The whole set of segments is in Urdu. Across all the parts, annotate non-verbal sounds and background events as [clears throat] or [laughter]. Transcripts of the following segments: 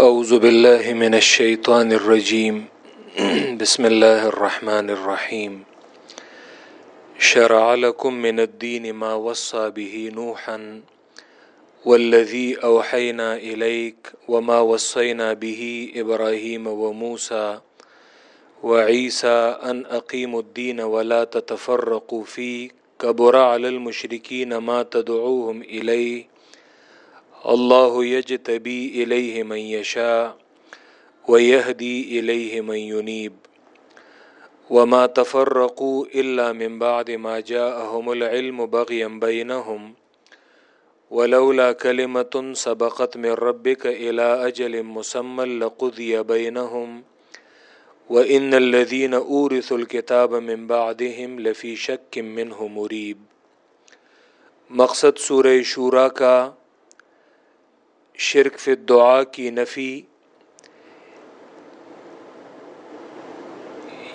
اعوذ باللہ من الشیطان الرجیم [clears throat] بسم اللہ الرحمن الرحیم شرع لكم من الدین ما وصى به نوحا والذي اوحينا اليك وما وصينا به ابراهيم وموسى وعيسى ان اقيموا الدين ولا تتفرقوا فيه كبر على المشركين ما تدعوهم اليه اللہ یجتبی الیہ من یشاء ویہدی الیہ من ینیب وما تفرقوا الا من بعد ما جاءهم العلم بغیا بینہم ولولا كلمة سبقت من ربك الى اجل مسمى لقضي بينهم وان الذين اورثوا الكتاب من بعدهم لفي شك منه مريب مقصد سورہ شورا کا شرک فی دعا کی نفی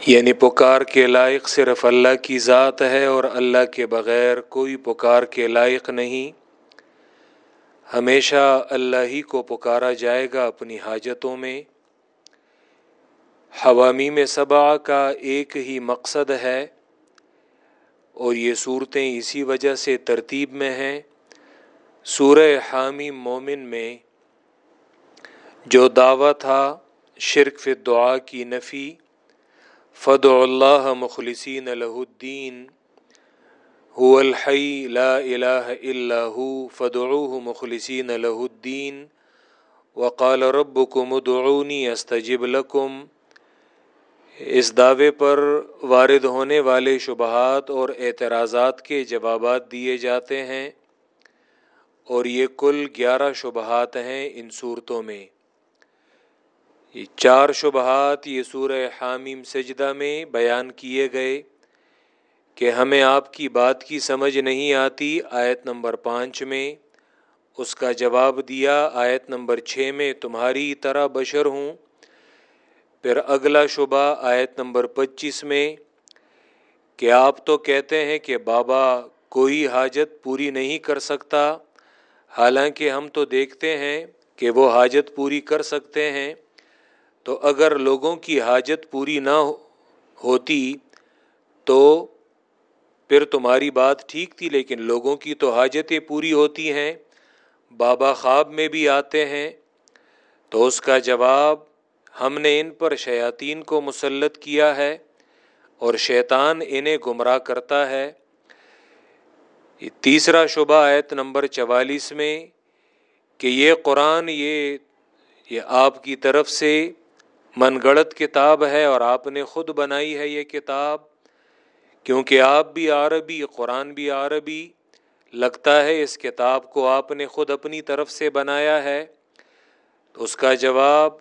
یعنی پکار کے لائق صرف اللہ کی ذات ہے اور اللہ کے بغیر کوئی پکار کے لائق نہیں۔ ہمیشہ اللہ ہی کو پکارا جائے گا اپنی حاجتوں میں۔ حوامی میں صبا کا ایک ہی مقصد ہے اور یہ صورتیں اسی وجہ سے ترتیب میں ہیں۔ سورہ حامی مومن میں جو دعویٰ تھا شرک فی دعا کی نفی فد اللہ مخلصین الہ الدین هو الحی لا الہ الا ہو فدعوه مخلصین الہ الدین وقال ربکم ادعونی استجب لکم اس دعوے پر وارد ہونے والے شبہات اور اعتراضات کے جوابات دیے جاتے ہیں۔ اور یہ کل گیارہ شبہات ہیں ان صورتوں میں۔ یہ چار شبہات یہ سورہ حامیم سجدہ میں بیان کیے گئے کہ ہمیں آپ کی بات کی سمجھ نہیں آتی آیت نمبر پانچ میں۔ اس کا جواب دیا آیت نمبر چھ میں، تمہاری طرح بشر ہوں۔ پھر اگلا شبہ آیت نمبر پچیس میں، کہ آپ تو کہتے ہیں کہ بابا کوئی حاجت پوری نہیں کر سکتا۔ حالانکہ ہم تو دیکھتے ہیں کہ وہ حاجت پوری کر سکتے ہیں، تو اگر لوگوں کی حاجت پوری نہ ہوتی تو پھر تمہاری بات ٹھیک تھی، لیکن لوگوں کی تو حاجتیں پوری ہوتی ہیں، بابا خواب میں بھی آتے ہیں۔ تو اس کا جواب، ہم نے ان پر شیاطین کو مسلط کیا ہے اور شیطان انہیں گمراہ کرتا ہے۔ تیسرا شبہ آیت نمبر چوالیس میں کہ یہ قرآن یہ یہ آپ کی طرف سے من گڑت کتاب ہے اور آپ نے خود بنائی ہے یہ کتاب، کیونکہ آپ بھی عربی، قرآن بھی عربی لگتا ہے، اس کتاب کو آپ نے خود اپنی طرف سے بنایا ہے۔ تو اس کا جواب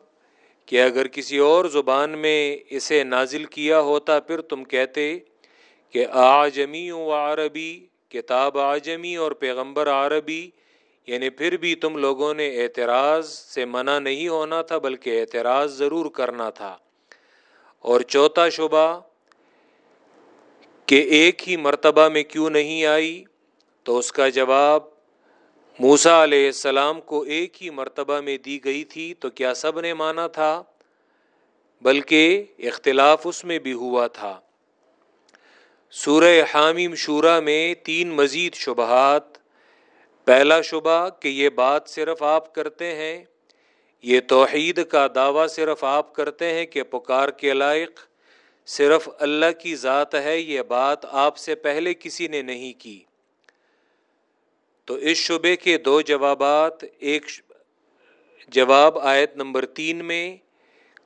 کہ اگر کسی اور زبان میں اسے نازل کیا ہوتا، پھر تم کہتے کہ آجمی و عربی کتاب آجمی اور پیغمبر عربی یعنی پھر بھی تم لوگوں نے اعتراض سے منع نہیں ہونا تھا، بلکہ اعتراض ضرور کرنا تھا۔ اور چوتھا شبہ کہ ایک ہی مرتبہ میں کیوں نہیں آئی؟ تو اس کا جواب موسا علیہ السلام کو ایک ہی مرتبہ میں دی گئی تھی، تو کیا سب نے مانا تھا؟ بلکہ اختلاف اس میں بھی ہوا تھا۔ سورہ حامیم شورا میں تین مزید شبہات۔ پہلا شبہ کہ یہ بات صرف آپ کرتے ہیں، یہ توحید کا دعویٰ صرف آپ کرتے ہیں کہ پکار کے لائق، صرف اللہ کی ذات ہے، یہ بات آپ سے پہلے کسی نے نہیں کی۔ تو اس شبے کے دو جوابات، ایک جواب آیت نمبر تین میں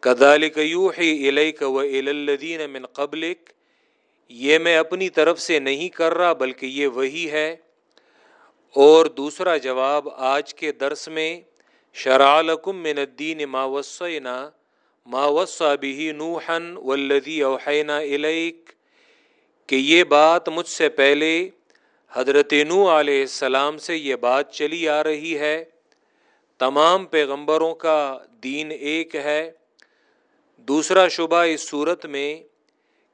کدالک یو ہے و الدین من قبلک یہ میں اپنی طرف سے نہیں کر رہا بلکہ یہ وہی ہے۔ اور دوسرا جواب، آج کے درس میں شرالکم من الدین ما وصینا، ما وصا به نوحا والذی اوحینا الیک، کہ یہ بات مجھ سے پہلے حضرت نو علیہ السلام سے یہ بات چلی آ رہی ہے۔ تمام پیغمبروں کا دین ایک ہے۔ دوسرا شبہ اس صورت میں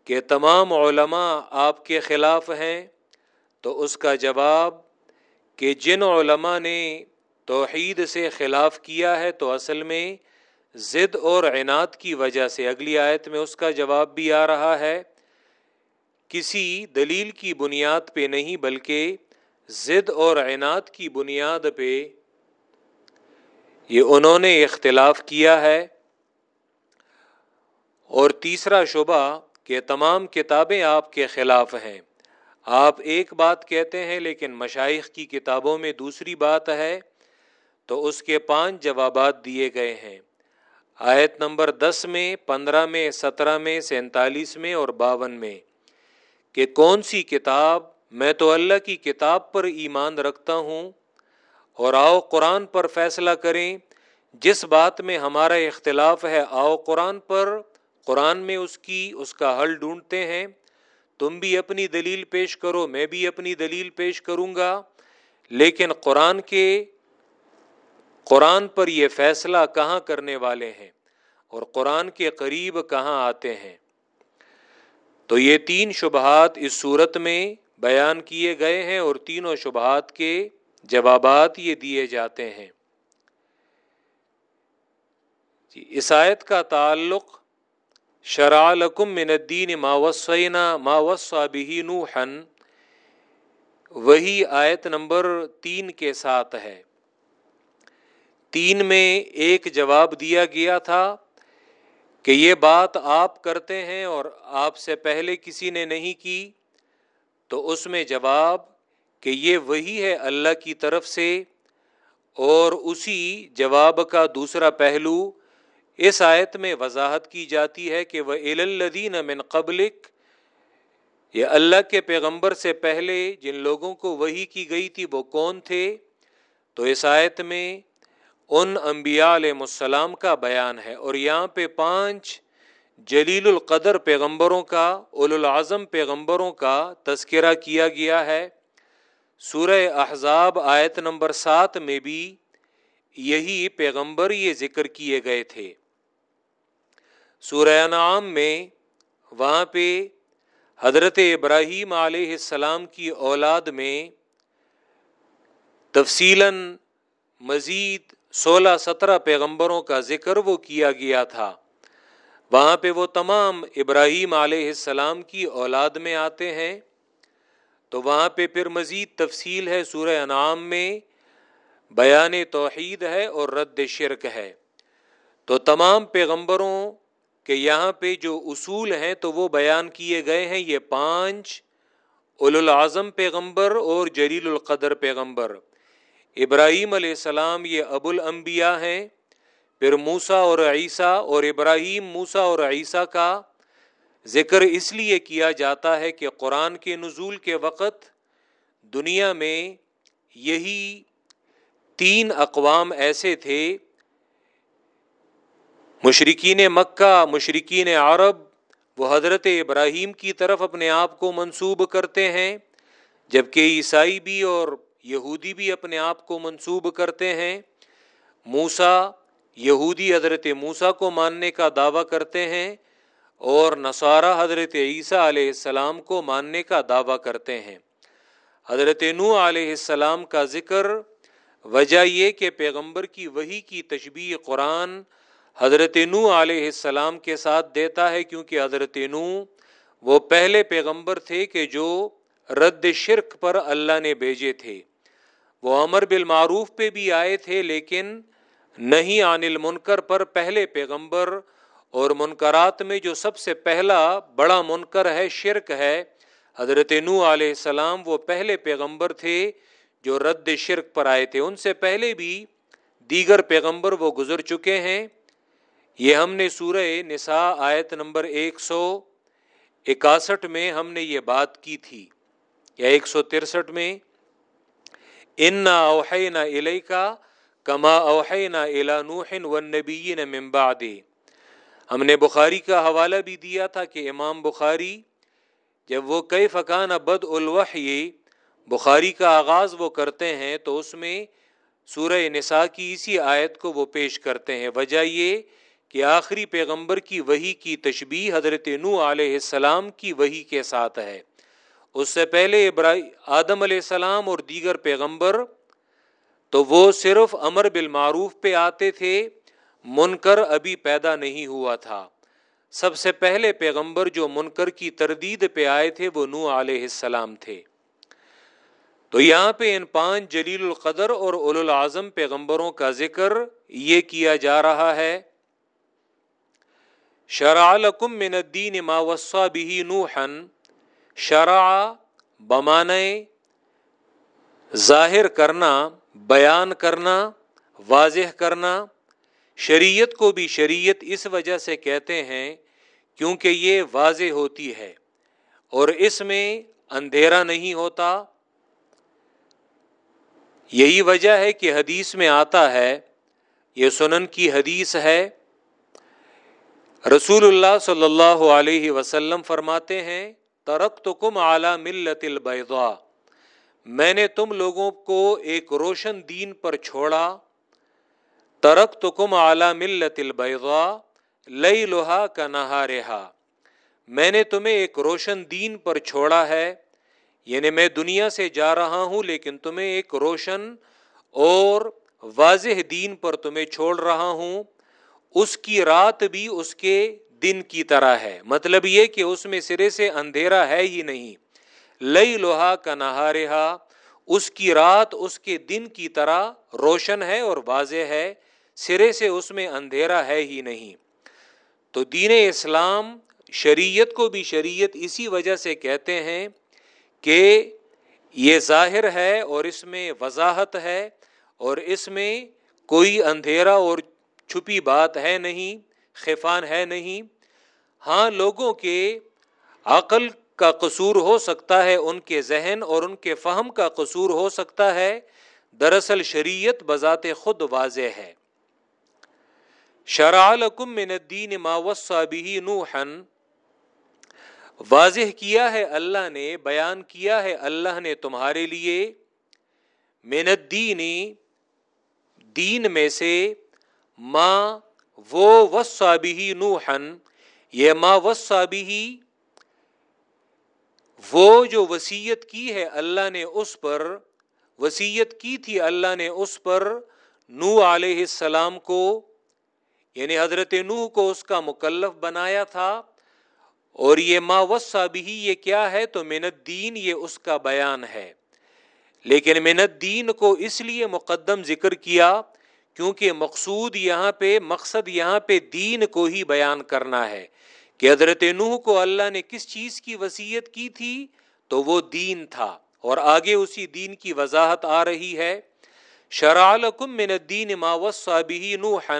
کہ تمام علماء آپ کے خلاف ہیں، تو اس کا جواب کہ جن علماء نے توحید سے خلاف کیا ہے، تو اصل میں ضد اور عناد کی وجہ سے۔ اگلی آیت میں اس کا جواب بھی آ رہا ہے۔ کسی دلیل کی بنیاد پہ نہیں، بلکہ ضد اور عناد کی بنیاد پہ یہ انہوں نے اختلاف کیا ہے۔ اور تیسرا شبہ کہ تمام کتابیں آپ کے خلاف ہیں۔ آپ ایک بات کہتے ہیں لیکن مشائق کی کتابوں میں دوسری بات ہے، تو اس کے پانچ جوابات دیے گئے ہیں۔ آیت نمبر دس میں، پندرہ میں، سترہ میں، سینتالیس میں اور باون میں۔ کہ کون سی کتاب، میں تو اللہ کی کتاب پر ایمان رکھتا ہوں۔ اور آؤ قرآن پر فیصلہ کریں، جس بات میں ہمارا اختلاف ہے، آؤ قرآن پر قرآن میں اس کی، اس کا حل ڈھونڈتے ہیں۔ تم بھی اپنی دلیل پیش کرو، میں بھی اپنی دلیل پیش کروں گا۔ لیکن قرآن کے، قرآن پر یہ فیصلہ کہاں کرنے والے ہیں؟ اور قرآن کے قریب کہاں آتے ہیں؟ تو یہ تین شبہات اس صورت میں بیان کیے گئے ہیں اور تینوں شبہات کے جوابات یہ دیے جاتے ہیں۔ جی عیسائیت کا تعلق شرع لکم من الدین ما وصینا ما وصا به نوحا، وہی آیت نمبر تین کے ساتھ ہے۔ تین میں ایک جواب دیا گیا تھا کہ یہ بات آپ کرتے ہیں اور آپ سے پہلے کسی نے نہیں کی، تو اس میں جواب کہ یہ وہی ہے اللہ کی طرف سے اور اسی جواب کا دوسرا پہلو اس آیت میں وضاحت کی جاتی ہے کہ وہ الدین من قبلک، یہ اللہ کے پیغمبر سے پہلے جن لوگوں کو وہی کی گئی تھی، وہ کون تھے؟ تو اس آیت میں ان انبیاء علیہ السلام کا بیان ہے اور یہاں پہ پانچ جلیل القدر پیغمبروں کا اول العظم پیغمبروں کا تذکرہ کیا گیا ہے۔ سورہ احزاب آیت نمبر سات میں بھی یہی پیغمبر یہ ذکر کیے گئے تھے۔ سورہ نعام میں وہاں پہ حضرت ابراہیم علیہ السلام کی اولاد میں تفصیل مزید سولہ سترہ پیغمبروں کا ذکر وہ کیا گیا تھا۔ وہاں پہ وہ تمام ابراہیم علیہ السلام کی اولاد میں آتے ہیں۔ تو وہاں پہ پھر مزید تفصیل ہے، سورہ انعام میں بیان توحید ہے اور رد شرک ہے۔ تو تمام پیغمبروں کہ یہاں پہ جو اصول ہیں تو وہ بیان کیے گئے ہیں، یہ پانچ اول العظم پیغمبر اور جلیل القدر پیغمبر۔ ابراہیم علیہ السلام یہ ابو الانبیاء ہیں، پھر موسا اور عیسیٰ اور ابراہیم موسا اور عیسیٰ کا ذکر اس لیے کیا جاتا ہے کہ قرآن کے نزول کے وقت دنیا میں یہی تین اقوام ایسے تھے مشرقین مکہ مشرقین عرب، وہ حضرت ابراہیم کی طرف اپنے آپ کو منسوب کرتے ہیں، جبکہ عیسائی بھی اور یہودی بھی اپنے آپ کو منسوب کرتے ہیں۔ موسا یہودی حضرت موسا کو ماننے کا دعویٰ کرتے ہیں اور نصارہ حضرت عیسیٰ علیہ السلام کو ماننے کا دعویٰ کرتے ہیں۔ حضرت نو علیہ السلام کا ذکر وجہ یہ کہ پیغمبر کی وہی کی تشبیہ قرآن حضرت نو علیہ السلام کے ساتھ دیتا ہے کیونکہ حضرت نو وہ پہلے پیغمبر تھے کہ جو رد شرک پر اللہ نے بھیجے تھے۔ وہ امر بالمعروف پہ بھی آئے تھے لیکن نہیں عن المنکر پر پہلے پیغمبر اور منکرات میں جو سب سے پہلا بڑا منکر ہے، شرک ہے۔ حضرت نو علیہ السلام وہ پہلے پیغمبر تھے جو رد شرک پر آئے تھے۔ ان سے پہلے بھی دیگر پیغمبر وہ گزر چکے ہیں۔ یہ ہم نے سورہ نساء آیت نمبر ایک سو اکاسٹھ میں ہم نے یہ بات کی تھی، یا ایک سو ترسٹھ میں ان نہ اوہ نہ کا کما اوہ نہ الا نوحن و نبی ممباد ہم نے بخاری کا حوالہ بھی دیا تھا کہ امام بخاری، جب وہ کئی فقان بد الوح بخاری کا آغاز وہ کرتے ہیں تو اس میں سورہ نساء کی اسی آیت کو وہ پیش کرتے ہیں۔ وجہ یہ کہ آخری پیغمبر کی وہی کی تشبیح حضرت نو علیہ السلام کی وہی کے ساتھ ہے۔ اس سے پہلے ابراہیم آدم علیہ السلام اور دیگر پیغمبر تو وہ صرف امر بالمعروف پہ آتے تھے، منکر ابھی پیدا نہیں ہوا تھا۔ سب سے پہلے پیغمبر جو منکر کی تردید پہ آئے تھے وہ نو علیہ السلام تھے۔ تو یہاں پہ ان پانچ جلیل القدر اور اول العظم پیغمبروں کا ذکر یہ کیا جا رہا ہے۔ شرع لکم من الدین ما وصا به نوحا، شرع بمانے ظاہر کرنا، بیان کرنا، واضح کرنا، شریعت کو بھی شریعت اس وجہ سے کہتے ہیں کیونکہ یہ واضح ہوتی ہے اور اس میں اندھیرا نہیں ہوتا۔ یہی وجہ ہے کہ حدیث میں آتا ہے، یہ سنن کی حدیث ہے رسول اللہ صلی اللہ علیہ وسلم فرماتے ہیں ترک تو کم اعلی ملت البیضا میں نے تم لوگوں کو ایک روشن دین پر چھوڑا ترک تو کم اعلی ملت البیضا لئی لوہا کا نہا رہا میں نے تمہیں ایک روشن دین پر چھوڑا ہے یعنی میں دنیا سے جا رہا ہوں لیکن تمہیں ایک روشن اور واضح دین پر تمہیں چھوڑ رہا ہوں اس کی رات بھی اس کے دن کی طرح ہے۔ مطلب یہ کہ اس میں سرے سے اندھیرا ہے ہی نہیں۔ لئی لوہا کا نہا رہا اس کی رات اس کے دن کی طرح روشن ہے اور واضح ہے۔ سرے سے اس میں اندھیرا ہے ہی نہیں۔ تو دین اسلام شریعت کو بھی شریعت اسی وجہ سے کہتے ہیں کہ یہ ظاہر ہے اور اس میں وضاحت ہے اور اس میں کوئی اندھیرا اور چھپی بات ہے نہیں، خفان ہے نہیں۔ ہاں لوگوں کے عقل کا قصور ہو سکتا ہے، ان کے ذہن اور ان کے فہم کا قصور ہو سکتا ہے۔ دراصل شریعت بذات خود واضح ہے۔ شرع لکم من الدین ما وصا به نوحا۔ واضح کیا ہے اللہ نے، بیان کیا ہے اللہ نے تمہارے لیے۔ من الدین، دین میں سے ما وہ وصا به نوحا، یہ ما وصا وہ جو وسیعت کی ہے اللہ نے اس پر وسیعت کی تھی اللہ نے اس پر نو علیہ السلام کو یعنی حضرت نوح کو اس کا مکلف بنایا تھا۔ اور یہ ما وسا بھی یہ کیا ہے؟ تو منت دین یہ اس کا بیان ہے۔ لیکن منت دین کو اس لیے مقدم ذکر کیا کیونکہ مقصود یہاں پہ، مقصد یہاں پہ دین کو ہی بیان کرنا ہے کہ حضرت نوح کو اللہ نے کس چیز کی وسیعت کی تھی؟ تو وہ دین تھا اور آگے اسی دین کی وضاحت آ رہی ہے۔ شرالکم من الدین ما وصا به نوحا۔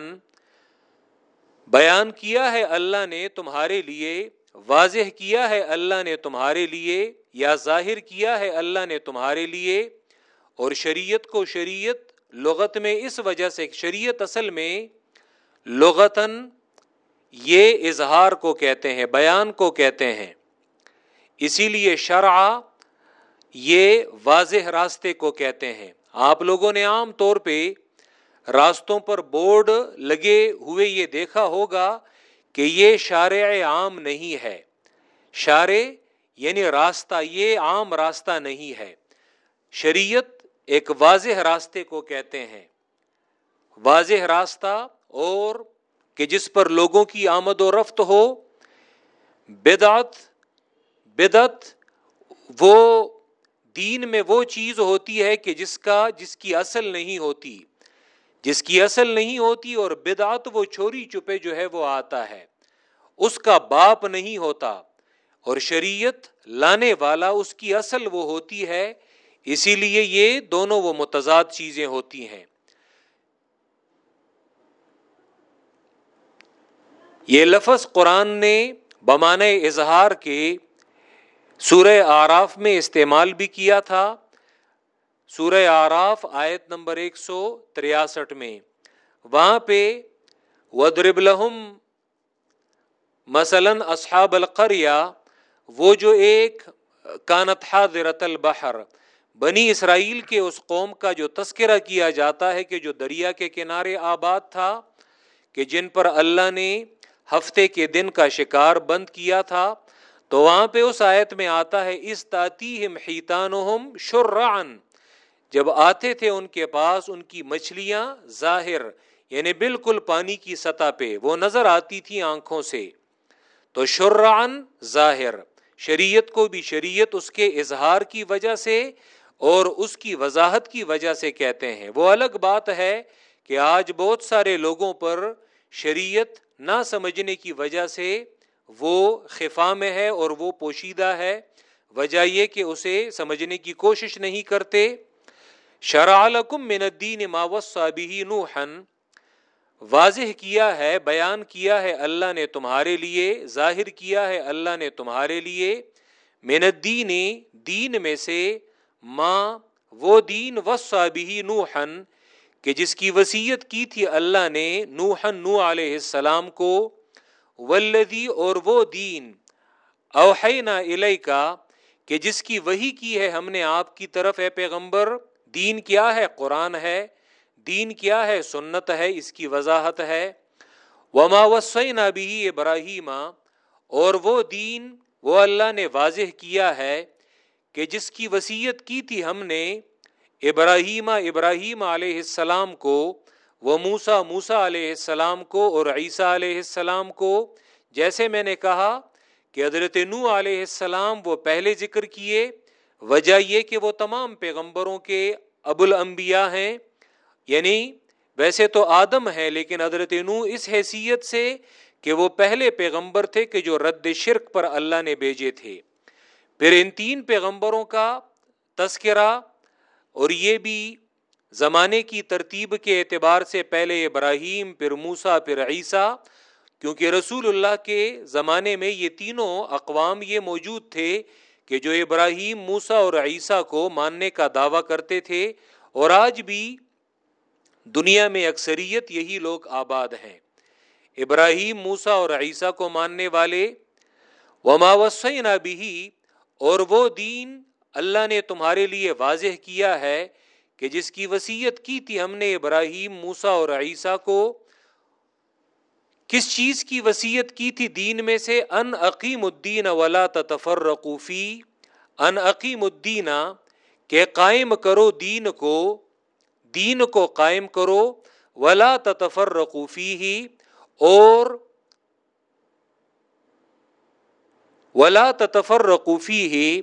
بیان کیا ہے اللہ نے تمہارے لیے، واضح کیا ہے اللہ نے تمہارے لیے، یا ظاہر کیا ہے اللہ نے تمہارے لیے، اور شریعت کو شریعت لغت میں اس وجہ سے، شریعت اصل میں لغتاً یہ اظہار کو کہتے ہیں، بیان کو کہتے ہیں۔ اسی لیے شرع یہ واضح راستے کو کہتے ہیں۔ آپ لوگوں نے عام طور پہ راستوں پر بورڈ لگے ہوئے یہ دیکھا ہوگا کہ یہ شارع عام نہیں ہے۔ شارع یعنی راستہ، یہ عام راستہ نہیں ہے۔ شریعت ایک واضح راستے کو کہتے ہیں۔ واضح راستہ اور کہ جس پر لوگوں کی آمد و رفت ہو، بدعت بدت وہ دین میں وہ چیز ہوتی ہے کہ جس کا، جس کی اصل نہیں ہوتی۔ جس کی اصل نہیں ہوتی اور بدعت وہ چوری چپے جو ہے وہ آتا ہے۔ اس کا باپ نہیں ہوتا اور شریعت لانے والا اس کی اصل وہ ہوتی ہے اسی لیے یہ دونوں وہ متضاد چیزیں ہوتی ہیں۔ یہ لفظ قرآن نے بمانے اظہار کے سورہ آراف میں استعمال بھی کیا تھا۔ سورہ آراف آیت نمبر ایک سو تریاسٹھ میں، وہاں پہ ودرب لہم مثلاً اصحاب القریہ وہ جو ایک کانت حاضرت البحر بنی اسرائیل کے اس قوم کا جو تذکرہ کیا جاتا ہے کہ جو دریا کے کنارے آباد تھا، کہ جن پر اللہ نے ہفتے کے دن کا شکار بند کیا تھا، تو وہاں پہ اس آیت میں آتا ہے، اس تاتی ہم شرعن جب آتے تھے ان کے پاس، ان کی مچھلیاں ظاہر یعنی بالکل پانی کی سطح پہ، وہ نظر آتی تھی آنکھوں سے، تو شرعن ظاہر، شریعت کو بھی شریعت اس کے اظہار کی وجہ سے اور اس کی وضاحت کی وجہ سے کہتے ہیں۔ وہ الگ بات ہے کہ آج بہت سارے لوگوں پر شریعت نہ سمجھنے کی وجہ سے وہ خفا میں ہے اور وہ پوشیدہ ہے۔ وجہ یہ کہ اسے سمجھنے کی کوشش نہیں کرتے۔ شرع لکم من الدین ما وصا به نوحا۔ واضح کیا ہے، بیان کیا ہے اللہ نے تمہارے لیے، ظاہر کیا ہے اللہ نے تمہارے لیے۔ من الدین، دین میں سے ماں، وہ دین، وصا به نوحا، کہ جس کی وسیعت کی تھی اللہ نے نوحن نو علیہ السلام کو ولدی اور وہ دین، اوحینا الیکا کہ جس کی وہی کی ہے ہم نے آپ کی طرف ہے پیغمبر، دین کیا ہے؟ قرآن ہے، دین کیا ہے؟ سنت ہے، اس کی وضاحت ہے۔ وما وسینا بھی ابراہیم، اور وہ دین، وہ اللہ نے واضح کیا ہے کہ جس کی وسیعت کی تھی ہم نے، ابراہیم ابراہیم علیہ السلام کو، وہ موسا موسا علیہ السلام کو اور عیسیٰ علیہ السلام کو، جیسے میں نے کہا کہ حضرت نو علیہ السلام وہ پہلے ذکر کیے، وجہ یہ کہ وہ تمام پیغمبروں کے ابو الانبیاء ہیں۔ یعنی ویسے تو آدم ہے لیکن حضرت نو اس حیثیت سے کہ وہ پہلے پیغمبر تھے کہ جو رد شرک پر اللہ نے بھیجے تھے۔ پھر ان تین پیغمبروں کا تذکرہ اور یہ بھی زمانے کی ترتیب کے اعتبار سے پہلے ابراہیم، پھر موسا پھر عیسیٰ، کیونکہ رسول اللہ کے زمانے میں یہ تینوں اقوام یہ موجود تھے کہ جو ابراہیم موسا اور عیسیٰ کو ماننے کا دعویٰ کرتے تھے اور آج بھی دنیا میں اکثریت یہی لوگ آباد ہیں۔ ابراہیم موسا اور عیسیٰ کو ماننے والے وما وسین بھی اور وہ دین اللہ نے تمہارے لیے واضح کیا ہے کہ جس کی وسیعت کی تھی ہم نے ابراہیم موسا اور عیسیٰ کو، کس چیز کی وسیعت کی تھی دین میں سے؟ ان عقیم الدین ولا تفر رقوفی ان عقیم الدین، کہ قائم کرو دین کو دین کو قائم کرو، ولا تفر رقوفی ہی اور ولا تفر رقوفی ہی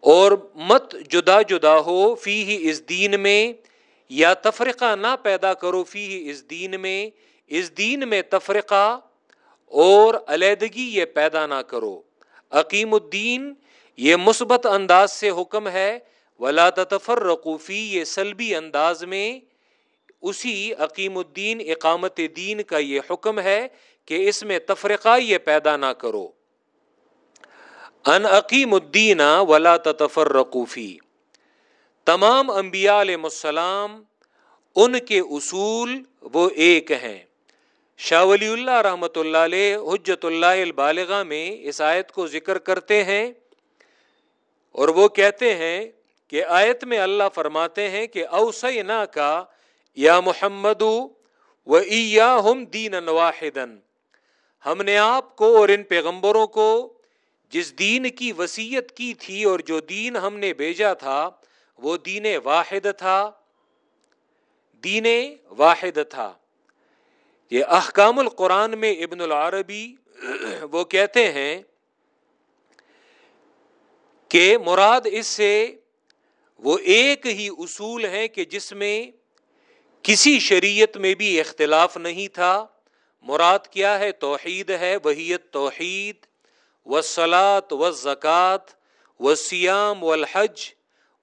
اور مت جدا جدا ہو فی ہی اس دین میں، یا تفرقہ نہ پیدا کرو فی ہی اس دین میں، اس دین میں تفرقہ اور علیحدگی یہ پیدا نہ کرو۔ عقیم الدین، یہ مثبت انداز سے حکم ہے۔ ولا تفر رقوفی یہ سلبی انداز میں، اسی عقیم الدین، اقامت دین کا یہ حکم ہے کہ اس میں تفرقہ یہ پیدا نہ کرو۔ ان عقیم الدین ولا تفر رقوفی تمام انبیاء علیہ السلام، ان کے اصول وہ ایک ہیں۔ شاہ ولی اللہ رحمۃ اللہ علیہ حجت اللہ البالغہ میں اس آیت کو ذکر کرتے ہیں اور وہ کہتے ہیں کہ آیت میں اللہ فرماتے ہیں کہ اوسینا کا یا محمد و ہم دین واحدن ہم نے آپ کو اور ان پیغمبروں کو جس دین کی وسیعت کی تھی اور جو دین ہم نے بھیجا تھا، وہ دین واحد تھا۔ دین واحد تھا۔ یہ احکام القرآن میں ابن العربی [clears throat] وہ کہتے ہیں کہ مراد اس سے وہ ایک ہی اصول ہے کہ جس میں کسی شریعت میں بھی اختلاف نہیں تھا۔ مراد کیا ہے؟ توحید ہے وحیت توحید و سلاد و زکوٰۃ و سیام و الحج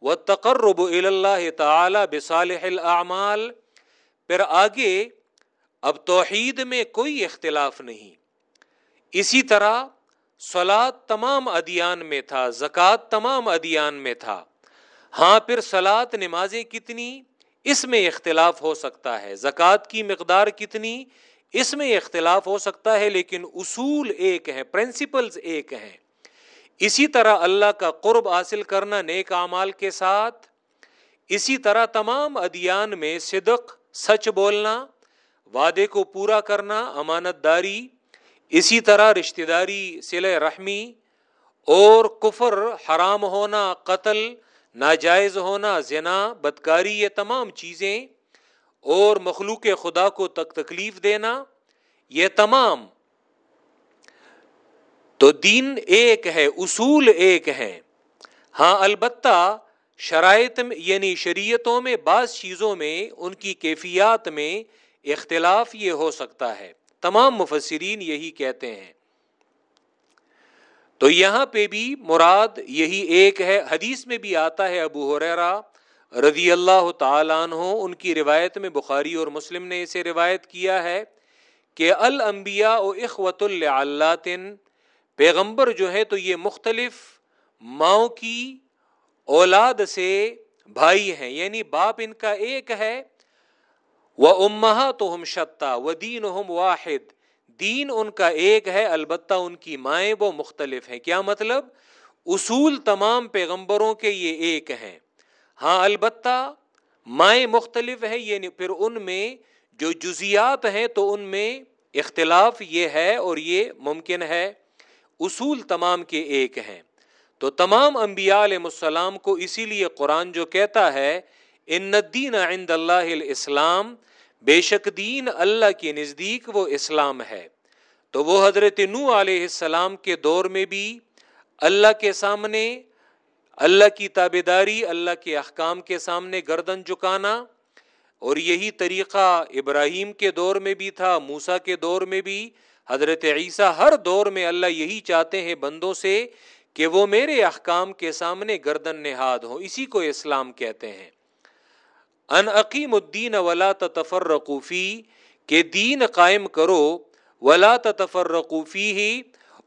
و تقرب اللہ تعالی بصالح العمال پھر آگے، اب توحید میں کوئی اختلاف نہیں۔ اسی طرح سلاد تمام ادیان میں تھا زکوٰۃ تمام ادیان میں تھا۔ ہاں پھر سلاد نمازیں کتنی؟ اس میں اختلاف ہو سکتا ہے۔ زکوٰۃ کی مقدار کتنی؟ اس میں اختلاف ہو سکتا ہے، لیکن اصول ایک ہیں پرنسپلز ایک ہیں اسی طرح اللہ کا قرب حاصل کرنا نیک اعمال کے ساتھ، اسی طرح تمام ادیان میں صدق، سچ بولنا، وعدے کو پورا کرنا امانت داری اسی طرح رشتہ داری سل رحمی، اور کفر، حرام ہونا، قتل، ناجائز ہونا، زنا، بدکاری، یہ تمام چیزیں اور مخلوق خدا کو تک تکلیف دینا، یہ تمام تو دین ایک ہے، اصول ایک ہے ہاں البتہ شرائط یعنی شریعتوں میں، بعض چیزوں میں ان کی کیفیات میں اختلاف یہ ہو سکتا ہے۔ تمام مفسرین یہی کہتے ہیں۔ تو یہاں پہ بھی مراد یہی ایک ہے۔ حدیث میں بھی آتا ہے ابو حریرا رضی اللہ تعالیٰ عنہ، ان کی روایت میں بخاری اور مسلم نے اسے روایت کیا ہے کہ الانبیاء و اخوت اللہ پیغمبر جو ہے تو یہ مختلف ماؤں کی اولاد سے بھائی ہیں یعنی باپ ان کا ایک ہے وہ امہا تو ہم شتا، و دین واحد۔ دین ان کا ایک ہے، البتہ ان کی مائیں وہ مختلف ہیں۔ کیا مطلب؟ اصول تمام پیغمبروں کے یہ ایک ہیں۔ ہاں البتہ مائیں مختلف ہیں یہ پھر ان میں جو جزیات ہیں تو ان میں اختلاف یہ ہے اور یہ ممکن ہے، اصول تمام کے ایک ہیں۔ تو تمام انبیاء علیہ السلام کو اسی لیے قرآن جو کہتا ہے، ان الدین عند اللہ الاسلام بے شک دین اللہ کے نزدیک وہ اسلام ہے۔ تو وہ حضرت نو علیہ السلام کے دور میں بھی اللہ کے سامنے اللہ کی تابے داری اللہ کے احکام کے سامنے گردن جکانا اور یہی طریقہ ابراہیم کے دور میں بھی تھا موسا کے دور میں بھی۔ حضرت عیسیٰ ہر دور میں اللہ یہی چاہتے ہیں بندوں سے کہ وہ میرے احکام کے سامنے گردن نہاد ہو اسی کو اسلام کہتے ہیں۔ ان عقیم الدین ولا تفر رقوفی کے دین قائم کرو، ولا تفر رقوفی ہی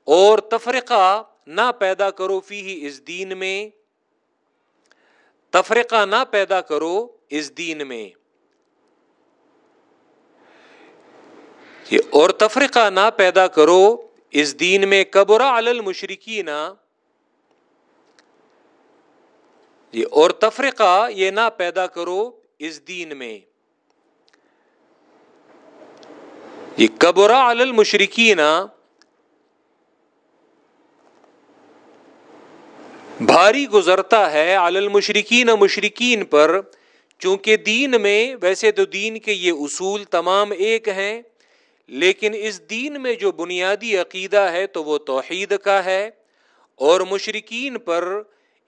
اور تفرقہ نہ پیدا کرو فی ہی اس دین میں۔ تفرقہ نہ پیدا کرو اس دین میں۔ اور تفرقہ نہ پیدا کرو اس دین میں۔ قبرا المشرقی نہ اور تفرقہ یہ نہ پیدا کرو اس دین میں۔ یہ قبرا المشرقی نہ گزرتا ہے المشرقین مشرقین پر، چونکہ دین میں، ویسے تو دین کے یہ اصول تمام ایک ہیں، لیکن اس دین میں جو بنیادی عقیدہ ہے تو وہ توحید کا ہے، اور مشرقین پر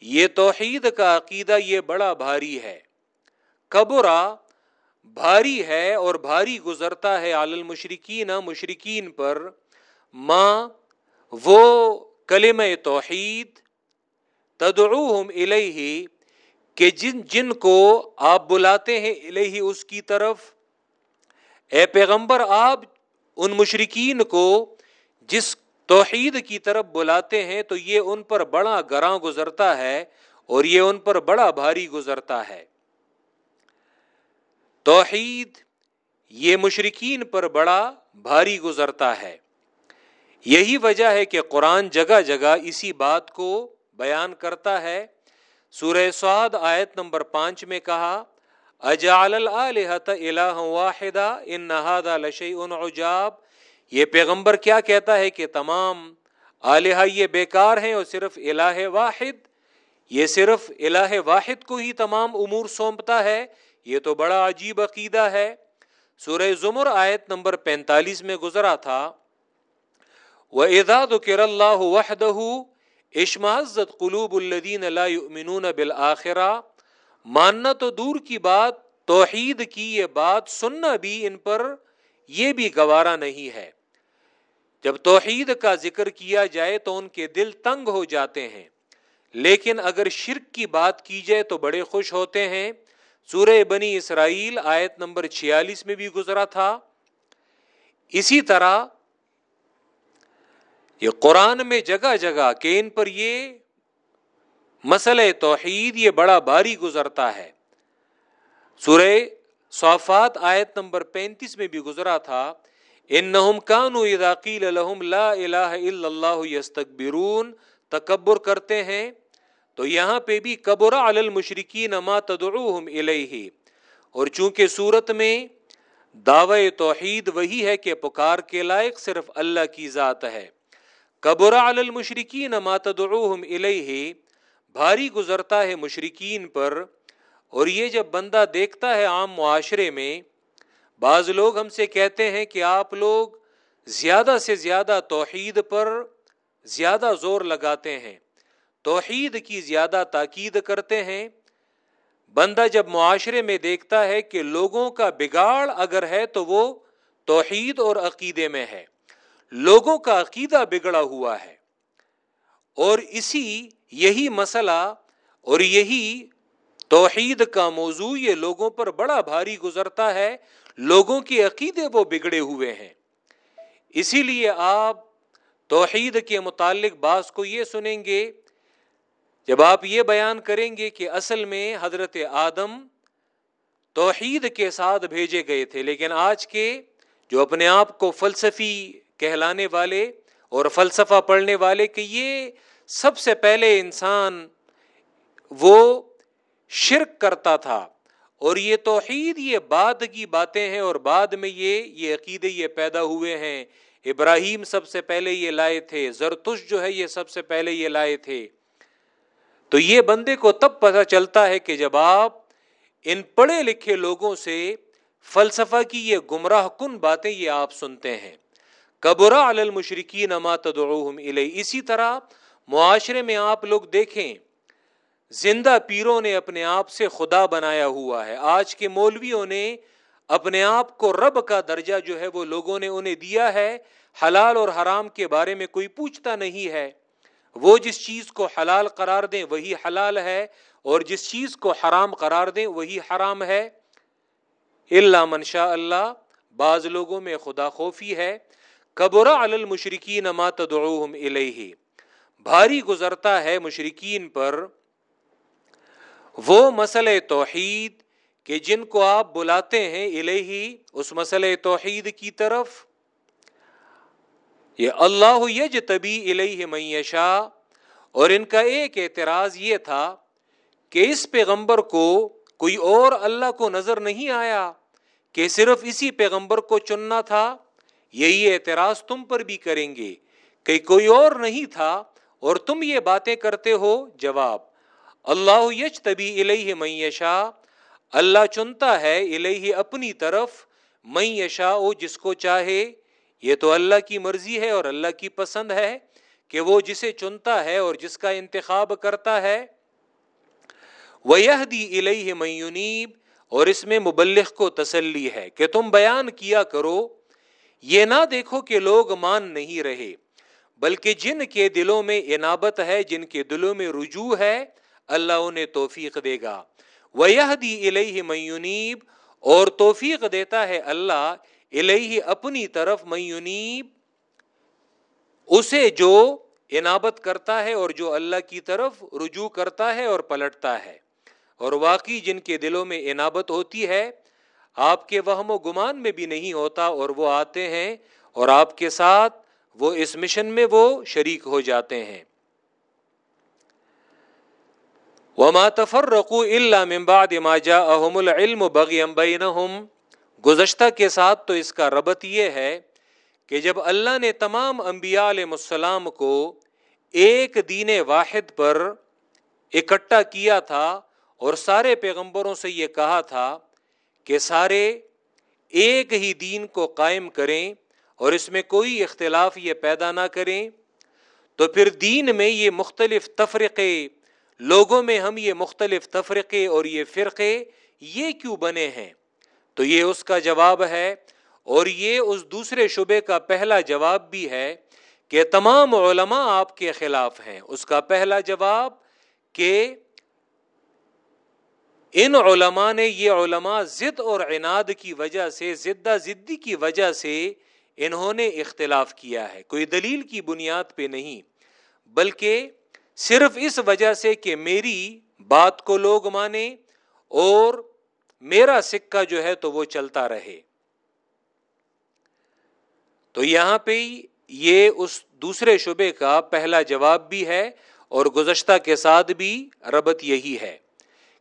یہ توحید کا عقیدہ یہ بڑا بھاری ہے۔ قبرا بھاری ہے اور بھاری گزرتا ہے عال المشرقین مشرقین پر، ماں وہ کلم توحید تدعوہم الیہ، کہ جن جن کو آپ بلاتے ہیں الیہ اس کی طرف، اے پیغمبر آپ ان مشرقین کو جس توحید کی طرف بلاتے ہیں تو یہ ان پر بڑا گراں گزرتا ہے اور یہ ان پر بڑا بھاری گزرتا ہے۔ توحید یہ مشرقین پر بڑا بھاری گزرتا ہے۔ یہی وجہ ہے کہ قرآن جگہ جگہ اسی بات کو بیان کرتا ہے، سورہ سعد آیت نمبر پانچ میں کہا، اجعل الہ واحدہ ان نہاد عجاب۔ یہ پیغمبر کیا کہتا ہے کہ تمام آلیہ یہ بیکار ہیں اور صرف الہ واحد، یہ صرف الہ واحد کو ہی تمام امور سونپتا ہے۔ یہ تو بڑا عجیب عقیدہ ہے۔ سورہ زمر آیت نمبر پینتالیس میں گزرا تھا وہ اعداد کر اللہ وحدہ اشمازت قلوب الدین اللہ بالآخرہ ماننا تو دور کی بات، توحید کی یہ بات، سننا بھی ان پر یہ بھی گوارا نہیں ہے۔ جب توحید کا ذکر کیا جائے تو ان کے دل تنگ ہو جاتے ہیں۔ لیکن اگر شرک کی بات کی جائے تو بڑے خوش ہوتے ہیں۔ سورہ بنی اسرائیل آیت نمبر چھیالیس میں بھی گزرا تھا۔ اسی طرح یہ قرآن میں جگہ جگہ کہ ان پر یہ مسئلہ توحید یہ بڑا باری گزرتا ہے۔ سورہ صافات آیت نمبر پینتیس میں بھی گزرا تھا ان کانو قیل لهم لا الہ الا اللہ یستکبرون، تکبر کرتے ہیں۔ تو یہاں پہ بھی قبر علی المشرکین ما تدعوہم الیہ۔ اور چونکہ صورت میں دعوی توحید وہی ہے کہ پکار کے لائق صرف اللہ کی ذات ہے۔ قبر علی المشرکین ما تدعوہم الیہ، بھاری گزرتا ہے مشرقین پر، اور یہ جب بندہ دیکھتا ہے عام معاشرے میں، بعض لوگ ہم سے کہتے ہیں کہ آپ لوگ زیادہ سے زیادہ توحید پر زیادہ زور لگاتے ہیں، توحید کی زیادہ تاکید کرتے ہیں۔ بندہ جب معاشرے میں دیکھتا ہے کہ لوگوں کا بگاڑ اگر ہے تو وہ توحید اور عقیدے میں ہے۔ لوگوں کا عقیدہ بگڑا ہوا ہے۔ اور اسی یہی مسئلہ اور یہی توحید کا موضوع یہ لوگوں پر بڑا بھاری گزرتا ہے۔ لوگوں کے عقیدے وہ بگڑے ہوئے ہیں۔ اسی لیے آپ توحید کے متعلق بعض کو یہ سنیں گے۔ جب آپ یہ بیان کریں گے کہ اصل میں حضرت آدم توحید کے ساتھ بھیجے گئے تھے، لیکن آج کے جو اپنے آپ کو فلسفی کہلانے والے اور فلسفہ پڑھنے والے کہ یہ سب سے پہلے انسان وہ شرک کرتا تھا اور یہ توحید، یہ بعد کی باتیں ہیں اور بعد میں یہ یہ عقیدے یہ پیدا ہوئے ہیں۔ ابراہیم سب سے پہلے یہ لائے تھے زرتش جو ہے یہ سب سے پہلے یہ لائے تھے۔ تو یہ بندے کو تب پتہ چلتا ہے کہ جب آپ ان پڑھے لکھے لوگوں سے فلسفہ کی یہ گمراہ کن باتیں یہ آپ سنتے ہیں۔ قبرا المشرقین اسی طرح معاشرے میں آپ لوگ دیکھیں، زندہ پیروں نے اپنے آپ سے خدا بنایا ہوا ہے۔ آج کے مولویوں نے اپنے آپ کو رب کا درجہ جو ہے وہ لوگوں نے انہیں دیا ہے۔ حلال اور حرام کے بارے میں کوئی پوچھتا نہیں ہے۔ وہ جس چیز کو حلال قرار دیں وہی حلال ہے، اور جس چیز کو حرام قرار دیں وہی حرام ہے۔ اللہ منشا اللہ، بعض لوگوں میں خدا خوفی ہے۔ قبرا المشرقین تدعوہم الیہ۔ بھاری گزرتا ہے مشرقین پر وہ مسئلہ توحید کہ جن کو آپ بلاتے ہیں الہی اس مسئلہ توحید کی طرف۔ یہ اللہ یج تبی الہ میشا اور ان کا ایک اعتراض یہ تھا کہ اس پیغمبر کو کوئی اور اللہ کو نظر نہیں آیا، کہ صرف اسی پیغمبر کو چننا تھا۔ یہی اعتراض تم پر بھی کریں گے کہ کوئی اور نہیں تھا اور تم یہ باتیں کرتے ہو۔ جواب، اللہ یج تبی الہ میشا اللہ چنتا ہے الہ اپنی طرف میشا جس کو چاہے۔ یہ تو اللہ کی مرضی ہے اور اللہ کی پسند ہے کہ وہ جسے چنتا ہے اور جس کا انتخاب کرتا ہے۔ وہ دی الہ میونیب اور اس میں مبلغ کو تسلی ہے کہ تم بیان کیا کرو۔ یہ نہ دیکھو کہ لوگ مان نہیں رہے، بلکہ جن کے دلوں میں انابت ہے، جن کے دلوں میں رجوع ہے، اللہ انہیں توفیق دے گا۔ وہ دی الہ میونیب اور توفیق دیتا ہے اللہ الہی اپنی طرف میونیب اسے جو انابت کرتا ہے اور جو اللہ کی طرف رجوع کرتا ہے اور پلٹتا ہے۔ اور واقعی جن کے دلوں میں انابت ہوتی ہے آپ کے وہم و گمان میں بھی نہیں ہوتا اور وہ آتے ہیں اور آپ کے ساتھ وہ اس مشن میں وہ شریک ہو جاتے ہیں۔ وما تفرقوا الا من بعد ما جاءهم العلم بغيا بينهم۔ گزشتہ کے ساتھ تو اس کا ربط یہ ہے کہ جب اللہ نے تمام انبیاء علیہ السلام کو ایک دین واحد پر اکٹھا کیا تھا اور سارے پیغمبروں سے یہ کہا تھا کہ سارے ایک ہی دین کو قائم کریں اور اس میں کوئی اختلاف یہ پیدا نہ کریں، تو پھر دین میں یہ مختلف تفرقے، لوگوں میں ہم یہ مختلف تفرقے اور یہ فرقے یہ کیوں بنے ہیں؟ تو یہ اس کا جواب ہے اور یہ اس دوسرے شبے کا پہلا جواب بھی ہے کہ تمام علماء آپ کے خلاف ہیں۔ اس کا پہلا جواب کہ ان علماء نے یہ علماء ضد اور عناد کی وجہ سے، زدہ زدی کی وجہ سے انہوں نے اختلاف کیا ہے۔ کوئی دلیل کی بنیاد پہ نہیں، بلکہ صرف اس وجہ سے کہ میری بات کو لوگ مانے اور میرا سکہ جو ہے تو وہ چلتا رہے۔ تو یہاں پہ یہ اس دوسرے شبے کا پہلا جواب بھی ہے اور گزشتہ کے ساتھ بھی ربط یہی ہے۔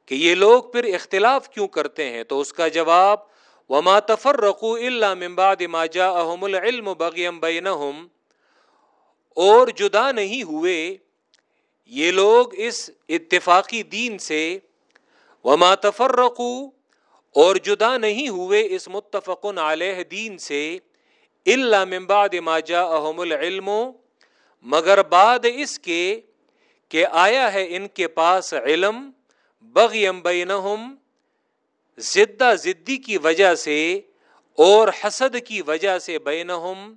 کہ یہ لوگ پھر اختلاف کیوں کرتے ہیں؟ تو اس کا جواب، وما تفرقوا الا من بعد ما جاءهم العلم بغيا بينهم۔ اور جدا نہیں ہوئے، یہ لوگ اس اتفاقی دین سے، وما تفرقوا، اور جدا نہیں ہوئے اس متفق علیہ دین سے اللہ ممباد ماجا احم العلم۔ مگر بعد اس کے کہ آیا ہے ان کے پاس علم بغیم بینہم، زدہ زدی کی وجہ سے اور حسد کی وجہ سے بینہم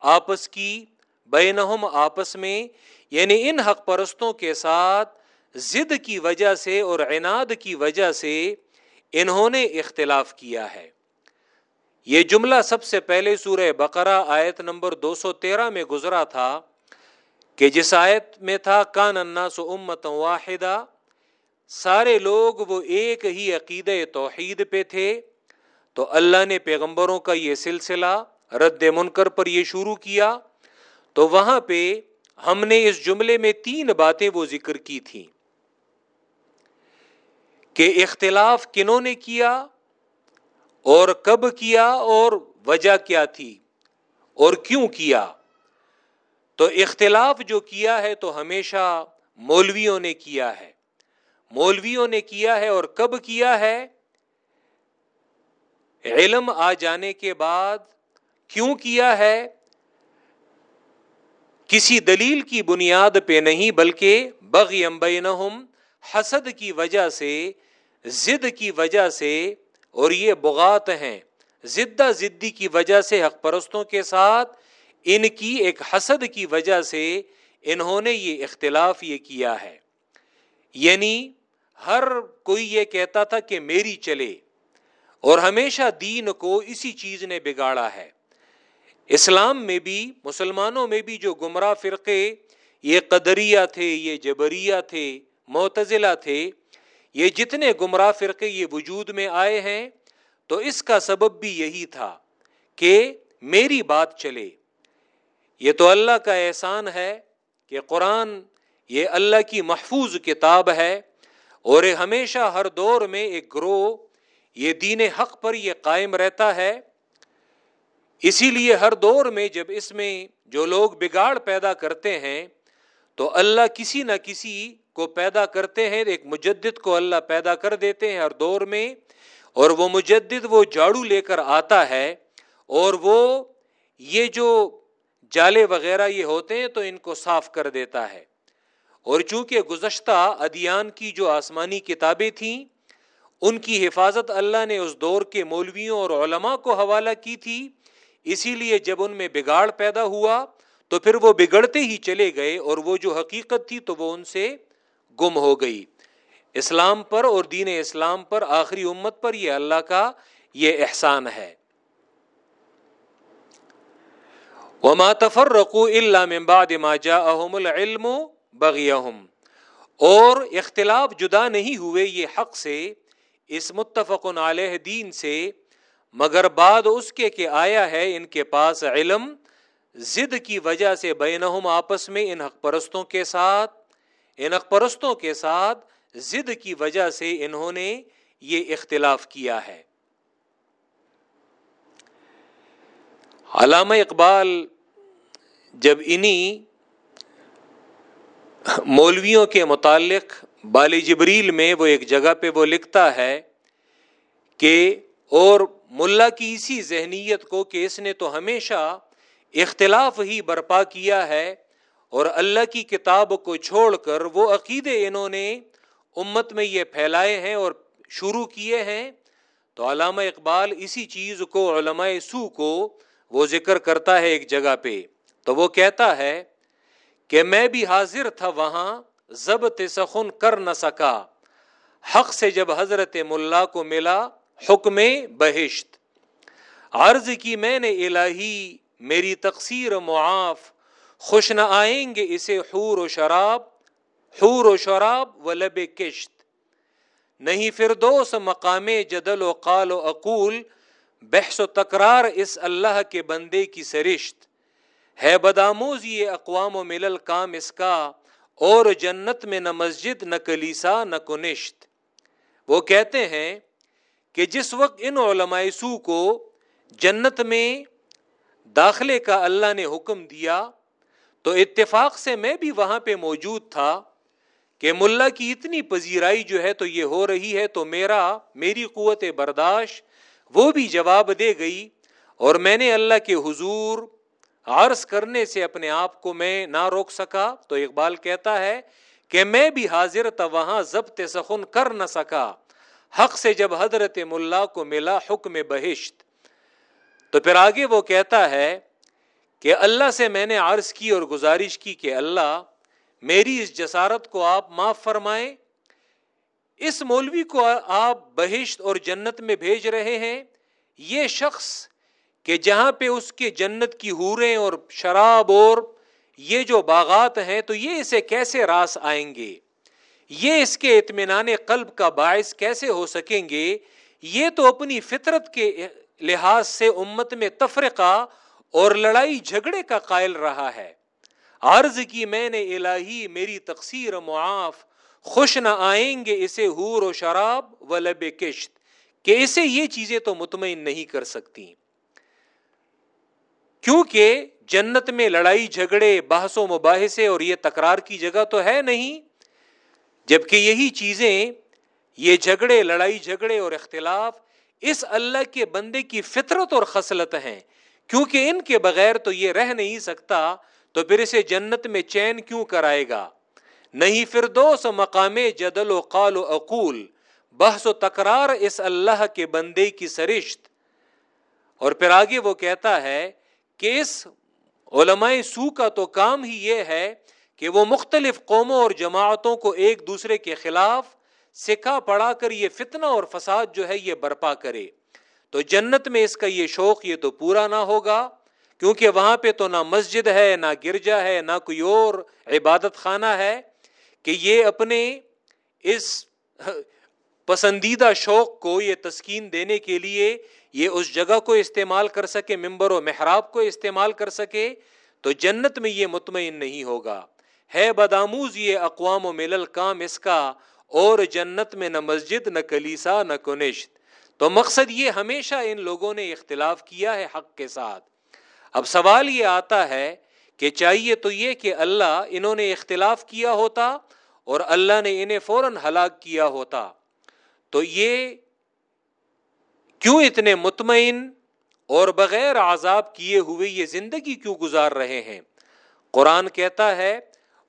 آپس کی، بینہم آپس میں یعنی ان حق پرستوں کے ساتھ زد کی وجہ سے اور عناد کی وجہ سے انہوں نے اختلاف کیا ہے۔ یہ جملہ سب سے پہلے سورہ بقرہ آیت نمبر دو سو تیرہ میں گزرا تھا کہ جس آیت میں تھا، کان الناس امت واحدہ سارے لوگ وہ ایک ہی عقید توحید پہ تھے۔ تو اللہ نے پیغمبروں کا یہ سلسلہ رد منکر پر یہ شروع کیا۔ تو وہاں پہ ہم نے اس جملے میں تین باتیں وہ ذکر کی تھیں۔ کہ اختلاف کنہوں نے کیا اور کب کیا اور وجہ کیا تھی اور کیوں کیا۔ تو اختلاف جو کیا ہے تو ہمیشہ مولویوں نے کیا ہے۔ مولویوں نے کیا ہے اور کب کیا ہے؟ علم آ جانے کے بعد کیوں کیا ہے؟ کسی دلیل کی بنیاد پہ نہیں، بلکہ بغ بینہم، حسد کی وجہ سے زد کی وجہ سے، اور یہ بغات ہیں۔ زدہ زدی کی وجہ سے حق پرستوں کے ساتھ، ان کی ایک حسد کی وجہ سے انہوں نے یہ اختلاف یہ کیا ہے۔ یعنی ہر کوئی یہ کہتا تھا کہ میری چلے اور ہمیشہ دین کو اسی چیز نے بگاڑا ہے۔ اسلام میں بھی، مسلمانوں میں بھی جو گمراہ فرقے، یہ قدریہ تھے، یہ جبریہ تھے، معتزلہ تھے، یہ جتنے گمراہ فرقے یہ وجود میں آئے ہیں، تو اس کا سبب بھی یہی تھا کہ میری بات چلے۔ یہ تو اللہ کا احسان ہے کہ قرآن، یہ اللہ کی محفوظ کتاب ہے۔ اور ہمیشہ ہر دور میں ایک گروہ یہ دین حق پر یہ قائم رہتا ہے۔ اسی لیے ہر دور میں جب اس میں جو لوگ بگاڑ پیدا کرتے ہیں، تو اللہ کسی نہ کسی کو پیدا کرتے ہیں، ایک مجدد کو اللہ پیدا کر دیتے ہیں ہر دور میں۔ اور وہ مجدد وہ جاڑو لے کر آتا ہے اور وہ یہ جو جالے وغیرہ یہ ہوتے ہیں، تو ان کو صاف کر دیتا ہے۔ اور چونکہ گزشتہ ادیان کی جو آسمانی کتابیں تھیں، ان کی حفاظت اللہ نے اس دور کے مولویوں اور علماء کو حوالہ کی تھی، اسی لیے جب ان میں بگاڑ پیدا ہوا تو پھر وہ بگڑتے ہی چلے گئے اور وہ جو حقیقت تھی تو وہ ان سے گم ہو گئی۔ اسلام پر اور دین اسلام پر آخری امت پر یہ اللہ کا یہ احسان ہے۔ وما تفرقوا الا من بعد ما جاءهم العلم بغيهم اور اختلاف جدا نہیں ہوئے یہ حق سے، اس متفق علیہ دین سے، مگر بعد اس کے کہ آیا ہے ان کے پاس علم زد کی وجہ سے بینہم آپس میں ان حق پرستوں کے ساتھ، ان حق پرستوں کے ساتھ زد کی وجہ سے انہوں نے یہ اختلاف کیا ہے۔ علامہ اقبال جب انہی مولویوں کے متعلق بال جبریل میں وہ ایک جگہ پہ وہ لکھتا ہے کہ اور ملا کی اسی ذہنیت کو کہ اس نے تو ہمیشہ اختلاف ہی برپا کیا ہے اور اللہ کی کتاب کو چھوڑ کر وہ عقیدے انہوں نے امت میں یہ پھیلائے ہیں اور شروع کیے ہیں، تو علامہ اقبال اسی چیز کو، علماء سو کو وہ ذکر کرتا ہے ایک جگہ پہ۔ تو وہ کہتا ہے کہ میں بھی حاضر تھا وہاں ضبط سخن کر نہ سکا۔ حق سے جب حضرت ملا کو ملا، حکم بہشت۔ عرض کی میں نے الہی، میری تقسیر معاف۔ خوش نہ آئیں گے اسے حور و شراب، حور و شراب و لب کشت۔ نہیں فردوس مقام جدل و قال و اقول بحث و تکرار اس اللہ کے بندے کی سرشت۔ ہے بداموز یہ اقوام و ملل کام اس کا، اور جنت میں نہ مسجد، نہ کلیسا، نہ کنشت۔ وہ کہتے ہیں کہ جس وقت ان علماء سو کو جنت میں داخلے کا اللہ نے حکم دیا، تو اتفاق سے میں بھی وہاں پہ موجود تھا کہ ملا کی اتنی پذیرائی جو ہے تو یہ ہو رہی ہے، تو میرا، میری قوت برداشت، وہ بھی جواب دے گئی، اور میں نے اللہ کے حضور عرض کرنے سے اپنے آپ کو میں نہ روک سکا۔ تو اقبال کہتا ہے کہ میں بھی حاضر تھا، وہاں ضبط سخن کر نہ سکا۔ حق سے جب حضرت ملا کو ملا حکم بہشت۔ تو پھر آگے وہ کہتا ہے کہ اللہ سے میں نے عرض کی اور گزارش کی کہ اللہ، میری اس جسارت کو آپ معاف فرمائیں۔ اس مولوی کو آپ بہشت اور جنت میں بھیج رہے ہیں۔ یہ شخص کہ جہاں پہ اس کے جنت کی حوریں اور شراب اور یہ جو باغات ہیں، تو یہ اسے کیسے راس آئیں گے؟ یہ اس کے اطمینان قلب کا باعث کیسے ہو سکیں گے؟ یہ تو اپنی فطرت کے لحاظ سے امت میں تفرقہ اور لڑائی جھگڑے کا قائل رہا ہے۔ عرض کی میں نے الہی میری تقسیر معاف، خوش نہ آئیں گے اسے حور و شراب و لب کشت، کہ اسے یہ چیزیں تو مطمئن نہیں کر سکتی کیونکہ جنت میں لڑائی، جھگڑے بحث و مباحثے اور یہ تکرار کی جگہ تو ہے نہیں، جبکہ یہی چیزیں، یہ جھگڑے، لڑائی، جھگڑے اور اختلاف اس اللہ کے بندے کی فطرت اور خصلت ہیں۔ کیونکہ ان کے بغیر تو یہ رہ نہیں سکتا، تو پھر اسے جنت میں چین کیوں کرائے گا؟ نہیں فردوس مقام جدل و قال و اقول بحث و تکرار اس اللہ کے بندے کی سرشت۔ اور پھر آگے وہ کہتا ہے کہ اس علماء سو کا تو کام ہی یہ ہے کہ وہ مختلف قوموں اور جماعتوں کو ایک دوسرے کے خلاف سکھا پڑا کر یہ فتنہ اور فساد جو ہے یہ برپا کرے۔ تو جنت میں اس کا یہ شوق یہ تو پورا نہ ہوگا، کیونکہ وہاں پہ تو نہ مسجد ہے، نہ گرجا ہے، نہ کوئی اور عبادت خانہ ہے کہ یہ اپنے اس پسندیدہ شوق کو، یہ تسکین دینے کے لیے یہ اس جگہ کو استعمال کر سکے ممبر و محراب کو استعمال کر سکے، تو جنت میں یہ مطمئن نہیں ہوگا۔ ہے بداموز یہ اقوام و ملل کام اس کا، اور جنت میں نہ مسجد، نہ کلیسا، نہ کنشت۔ تو مقصد یہ ہمیشہ ان لوگوں نے اختلاف کیا ہے حق کے ساتھ۔ اب سوال یہ آتا ہے کہ چاہیے تو یہ کہ اللہ انہوں نے اختلاف کیا ہوتا، اور اللہ نے انہیں فوراً ہلاک کیا ہوتا۔ تو یہ کیوں اتنے مطمئن اور بغیر عذاب کیے ہوئے یہ زندگی کیوں گزار رہے ہیں؟ قرآن کہتا ہے،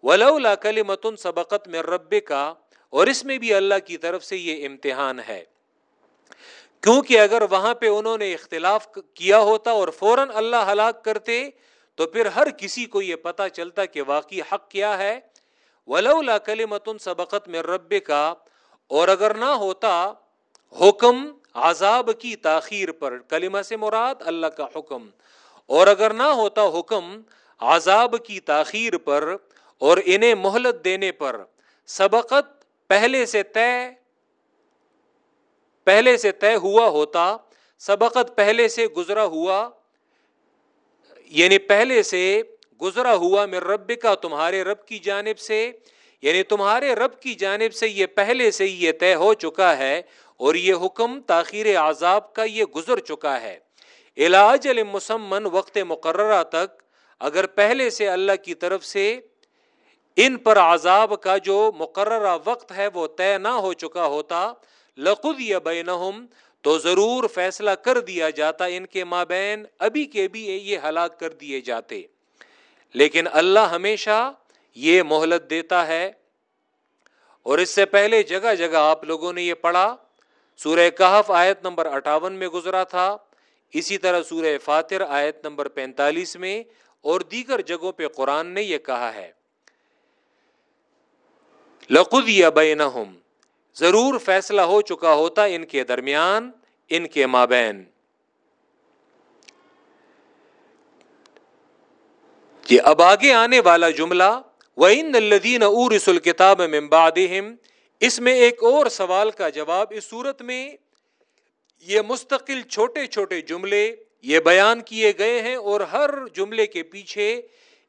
ولولا کلی متن سبقت میں رب کا اور اس میں بھی اللہ کی طرف سے یہ امتحان ہے۔ کیونکہ اگر وہاں پہ انہوں نے اختلاف کیا ہوتا اور فوراً اللہ ہلاک کرتے، تو پھر ہر کسی کو یہ پتا چلتا کہ واقعی حق کیا ہے۔ ولولا کلی متن سبقت میں رب کا اور اگر نہ ہوتا، حکم عذاب کی تاخیر پر کلمہ سے مراد اللہ کا حکم۔ اور اگر نہ ہوتا حکم، عذاب کی تاخیر پر اور انہیں مہلت دینے پر سبقت پہلے سے طے، پہلے سے طے ہوا ہوتا، سبقت پہلے سے گزرا ہوا یعنی پہلے سے گزرا ہوا میں رب کا تمہارے رب کی جانب سے یعنی تمہارے رب کی جانب سے یہ پہلے سے یہ طے ہو چکا ہے۔ اور یہ حکم تاخیر عذاب کا یہ گزر چکا ہے۔ علاج المسمن وقت مقررہ تک اگر پہلے سے اللہ کی طرف سے ان پر عذاب کا جو مقررہ وقت ہے وہ طے نہ ہو چکا ہوتا لقد یا بینہم، تو ضرور فیصلہ کر دیا جاتا ان کے مابین، ابھی کے بھی یہ ہلاک کر دیے جاتے۔ لیکن اللہ ہمیشہ یہ مہلت دیتا ہے۔ اور اس سے پہلے جگہ جگہ آپ لوگوں نے یہ پڑھا۔ سورہ کہف آیت نمبر اٹھاون میں گزرا تھا۔ اسی طرح سورہ فاتر آیت نمبر پینتالیس میں اور دیگر جگہوں پہ قرآن نے یہ کہا ہے۔ لقد یا بینہم، ضرور فیصلہ ہو چکا ہوتا ان کے درمیان، ان کے مابین۔ یہ اب آگے آنے والا جملہ، وَإِنَّ الَّذِينَ أُورِسُ الْكِتَابَ مِن بَعْدِهِمْ اس میں ایک اور سوال کا جواب، اس صورت میں یہ مستقل چھوٹے چھوٹے جملے یہ بیان کیے گئے ہیں اور ہر جملے کے پیچھے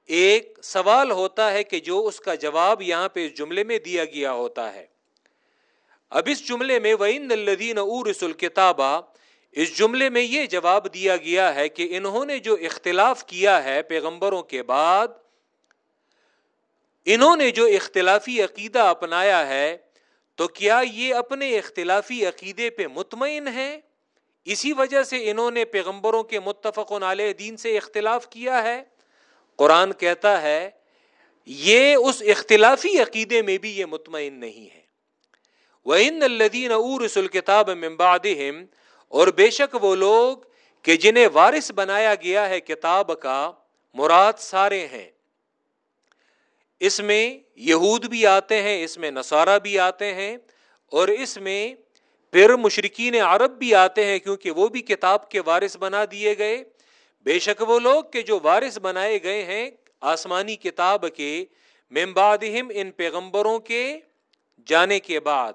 ایک سوال ہوتا ہے کہ جو اس کا جواب یہاں پہ اس جملے میں دیا گیا ہوتا ہے۔ اب اس جملے میں وَإِنَّ الَّذِينَ أُورِسُ الْكِتَابَ، اس جملے میں یہ جواب دیا گیا ہے کہ انہوں نے جو اختلاف کیا ہے پیغمبروں کے بعد، انہوں نے جو اختلافی عقیدہ اپنایا ہے تو کیا یہ اپنے اختلافی عقیدے پہ مطمئن ہیں؟ اسی وجہ سے انہوں نے پیغمبروں کے متفق علیہ دین سے اختلاف کیا ہے۔ قرآن کہتا ہے، یہ اس اختلافی عقیدے میں بھی یہ مطمئن نہیں ہے۔ وہ الدین اور رسول کتاب اور بے شک وہ لوگ کہ جنہیں وارث بنایا گیا ہے کتاب کا، مراد سارے ہیں۔ اس میں یہود بھی آتے ہیں، اس میں نصارہ بھی آتے ہیں اور اس میں پھر مشرقین عرب بھی آتے ہیں کیونکہ وہ بھی کتاب کے وارث بنا دیے گئے۔ بے شک وہ لوگ کہ جو وارث بنائے گئے ہیں آسمانی کتاب کے ممبادہم ان پیغمبروں کے جانے کے بعد۔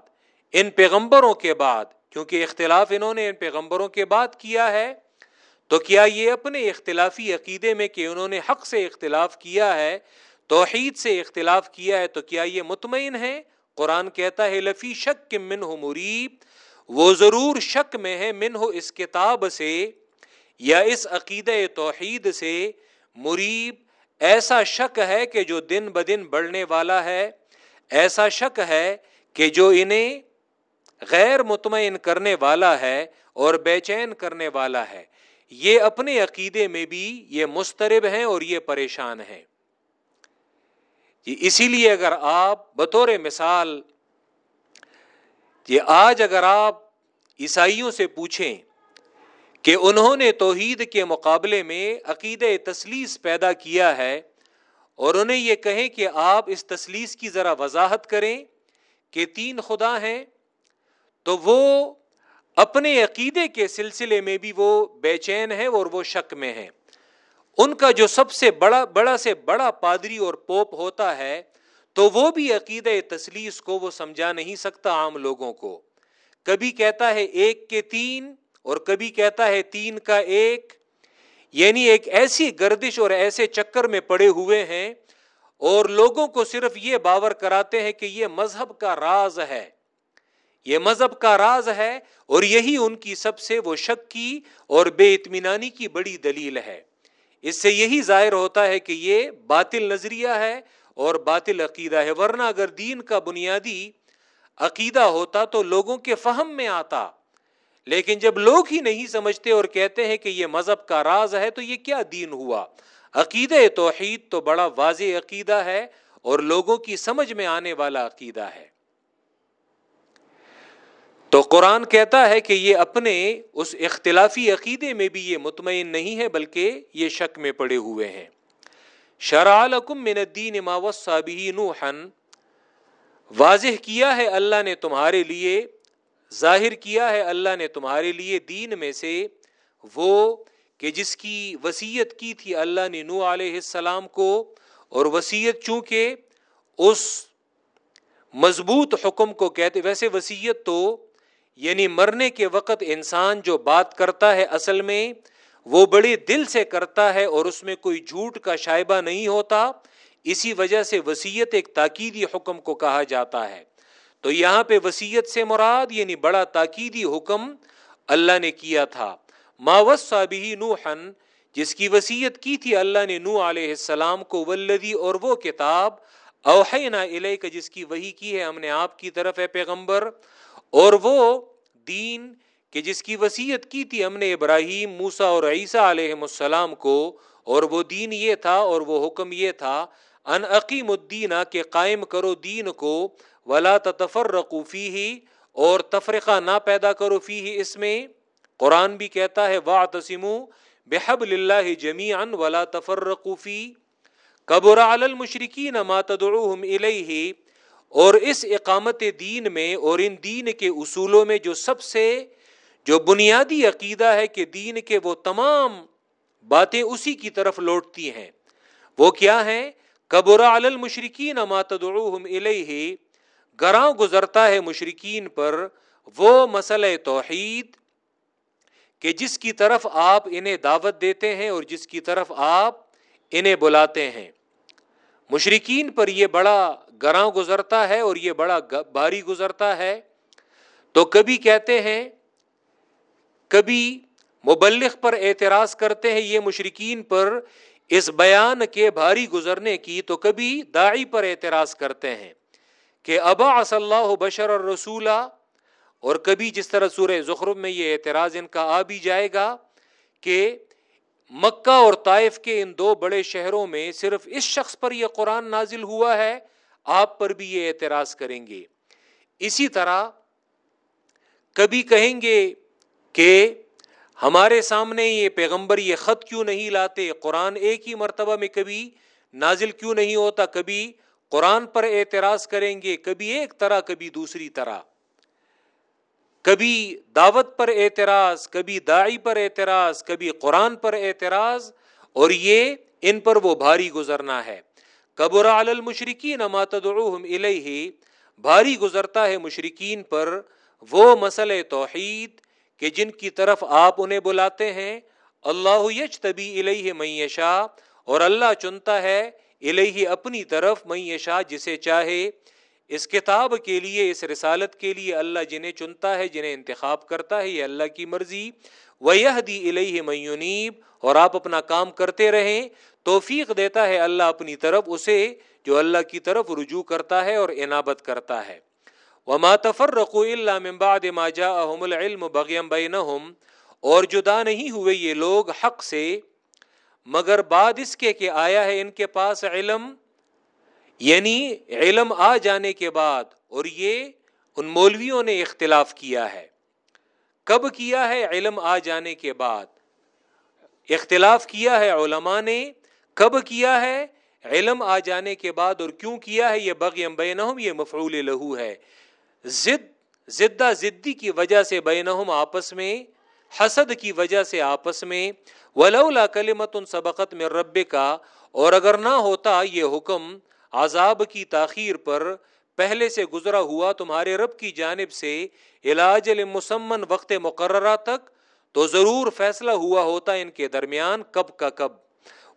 ان پیغمبروں کے بعد، کیونکہ اختلاف انہوں نے ان پیغمبروں کے بعد کیا ہے، تو کیا یہ اپنے اختلافی عقیدے میں کہ انہوں نے حق سے اختلاف کیا ہے؟ توحید سے اختلاف کیا ہے تو کیا یہ مطمئن ہے؟ قرآن کہتا ہے، لفی شک من ہو مریب، وہ ضرور شک میں ہے من ہو اس کتاب سے یا اس عقید توحید سے۔ مریب، ایسا شک ہے کہ جو دن بدن بڑھنے والا ہے، ایسا شک ہے کہ جو انہیں غیر مطمئن کرنے والا ہے اور بے چین کرنے والا ہے۔ یہ اپنے عقیدے میں بھی یہ مسترب ہیں اور یہ پریشان ہیں۔ اسی لیے اگر آپ بطور مثال یہ آج اگر آپ عیسائیوں سے پوچھیں کہ انہوں نے توحید کے مقابلے میں عقید تسلیس پیدا کیا ہے اور انہیں یہ کہیں کہ آپ اس تسلیس کی ذرا وضاحت کریں کہ تین خدا ہیں، تو وہ اپنے عقیدے کے سلسلے میں بھی وہ بے چین ہے اور وہ شک میں ہیں۔ ان کا جو سب سے بڑا بڑا سے بڑا پادری اور پوپ ہوتا ہے، تو وہ بھی عقید تسلیس کو وہ سمجھا نہیں سکتا عام لوگوں کو۔ کبھی کہتا ہے ایک کے تین اور کبھی کہتا ہے تین کا ایک۔ یعنی ایک ایسی گردش اور ایسے چکر میں پڑے ہوئے ہیں اور لوگوں کو صرف یہ باور کراتے ہیں کہ یہ مذہب کا راز ہے۔ یہ مذہب کا راز ہے اور یہی ان کی سب سے وہ شک کی اور بے اطمینانی کی بڑی دلیل ہے۔ اس سے یہی ظاہر ہوتا ہے کہ یہ باطل نظریہ ہے اور باطل عقیدہ ہے، ورنہ اگر دین کا بنیادی عقیدہ ہوتا تو لوگوں کے فہم میں آتا۔ لیکن جب لوگ ہی نہیں سمجھتے اور کہتے ہیں کہ یہ مذہب کا راز ہے تو یہ کیا دین ہوا؟ عقیدہ توحید تو بڑا واضح عقیدہ ہے اور لوگوں کی سمجھ میں آنے والا عقیدہ ہے۔ تو قرآن کہتا ہے کہ یہ اپنے اس اختلافی عقیدے میں بھی یہ مطمئن نہیں ہے بلکہ یہ شک میں پڑے ہوئے ہیں۔ شرالکم من الدین ما وصى به نوحا۔ واضح کیا ہے اللہ نے تمہارے لیے، ظاہر کیا ہے اللہ نے تمہارے لیے دین میں سے وہ کہ جس کی وسیعت کی تھی اللہ نے نو علیہ السلام کو، اور وسیعت چونکہ اس مضبوط حکم کو کہتے، ویسے وسیعت تو یعنی مرنے کے وقت انسان جو بات کرتا ہے اصل میں، وہ بڑے دل سے کرتا ہے اور اس میں کوئی جھوٹ کا شائبہ نہیں ہوتا۔ اسی وجہ سے وسیعت ایک تاکیدی حکم کو کہا جاتا ہے۔ تو یہاں پہ وسیعت سے مراد یعنی بڑا تاکیدی حکم اللہ نے کیا تھا۔ ماوس بھی نوحن جس کی وسیعت کی تھی اللہ نے نو علیہ السلام کو ولدی اور وہ کتاب۔ اوحینا الیک، جس کی وہی کی ہے ہم نے آپ کی طرف ہے پیغمبر۔ اور وہ دین کہ جس کی وسیعت کی تھی ہم نے ابراہیم موسا اور عیسیٰ علیہ السلام کو، اور وہ دین یہ تھا اور وہ حکم یہ تھا، ان عقیم الدین کہ قائم کرو دین کو، ولا تفرقو فی اور تفرقہ نہ پیدا کرو فی اس میں۔ قرآن بھی کہتا ہے وا تسم بحب اللہ جمی ان ولا تفرقو فی قبر المشرقین ما تدعوهم الیہ اور اس اقامت دین میں اور ان دین کے اصولوں میں جو سب سے جو بنیادی عقیدہ ہے کہ دین کے وہ تمام باتیں اسی کی طرف لوٹتی ہیں، وہ کیا ہے قبر المشرقین ما الیہ، گراں گزرتا ہے مشرقین پر وہ مسئلہ توحید کہ جس کی طرف آپ انہیں دعوت دیتے ہیں اور جس کی طرف آپ انہیں بلاتے ہیں۔ مشرقین پر یہ بڑا گراں گزرتا ہے اور یہ بڑا بھاری گزرتا ہے۔ تو کبھی کہتے ہیں، کبھی مبلغ پر اعتراض کرتے ہیں یہ مشرقین پر اس بیان کے بھاری گزرنے کی، تو کبھی داعی پر اعتراض کرتے ہیں کہ ابا ص اللہ بشر اور رسولہ اور کبھی جس طرح سورہ زخرب میں یہ اعتراض ان کا آ بھی جائے گا کہ مکہ اور طائف کے ان دو بڑے شہروں میں صرف اس شخص پر یہ قرآن نازل ہوا ہے، آپ پر بھی یہ اعتراض کریں گے۔ اسی طرح کبھی کہیں گے کہ ہمارے سامنے یہ پیغمبر یہ خط کیوں نہیں لاتے؟ قرآن ایک ہی مرتبہ میں کبھی نازل کیوں نہیں ہوتا؟ کبھی قرآن پر اعتراض کریں گے، کبھی ایک طرح، کبھی دوسری طرح۔ کبھی دعوت پر اعتراض، کبھی داعی پر اعتراض، کبھی قرآن پر اعتراض، اور یہ ان پر وہ بھاری گزرنا ہے۔ قبر المشرقین ماتدعوہم الیہ، بھاری گزرتا ہے مشرقین پر وہ مسئلہ توحید کہ جن کی طرف آپ انہیں بلاتے ہیں۔ اللہ یچ طبی الہ میشا اور اللہ چنتا ہے الہ اپنی طرف میشا جسے چاہے۔ اس کتاب کے لیے، اس رسالت کے لیے اللہ جنہیں چنتا ہے، جنہیں انتخاب کرتا ہے، یہ اللہ کی مرضی۔ وہ دی الہ میونیب اور آپ اپنا کام کرتے رہیں۔ توفیق دیتا ہے اللہ اپنی طرف، اسے جو اللہ کی طرف رجوع کرتا ہے اور عنابت کرتا ہے۔ وما تفرقوا الا من بعد ما جاءهم العلم بغيا بينهم۔ اور جدا نہیں ہوئے یہ لوگ حق سے، مگر بعد اس کے کہ آیا ہے ان کے پاس علم۔ یعنی علم آ جانے کے بعد اور یہ ان مولویوں نے اختلاف کیا ہے۔ کب کیا ہے علم آ جانے کے بعد؟ اختلاف کیا ہے علماء نے؟ کب کیا ہے علم آ جانے کے بعد اور کیوں کیا ہے یہ بغیم بینہم؟ یہ مفعول لہو ہے۔ زد، زدہ زدی کی وجہ سے بینہم آپس میں، حسد کی وجہ سے آپس میں۔ ولولا کلمت سبقت میں رب کا اور اگر نہ ہوتا یہ حکم عذاب کی تاخیر پر پہلے سے گزرا ہوا تمہارے رب کی جانب سے علاج المسمن وقت مقررہ تک تو ضرور فیصلہ ہوا ہوتا ان کے درمیان کب کا کب۔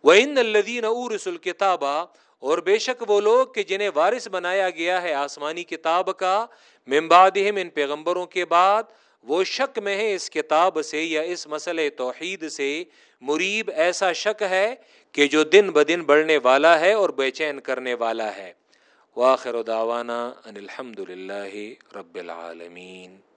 وہ ان الدین ارسل کتابہ اور بے شک وہ لوگ کہ جنہیں وارث بنایا گیا ہے آسمانی کتاب کا ممبادہم ان پیغمبروں کے بعد وہ شک میں ہے اس کتاب سے یا اس مسئلہ توحید سے، مریب ایسا شک ہے کہ جو دن بدن بڑھنے والا ہے اور بے چین کرنے والا ہے۔ واخر دعوانا ان الحمد للہ رب العالمین۔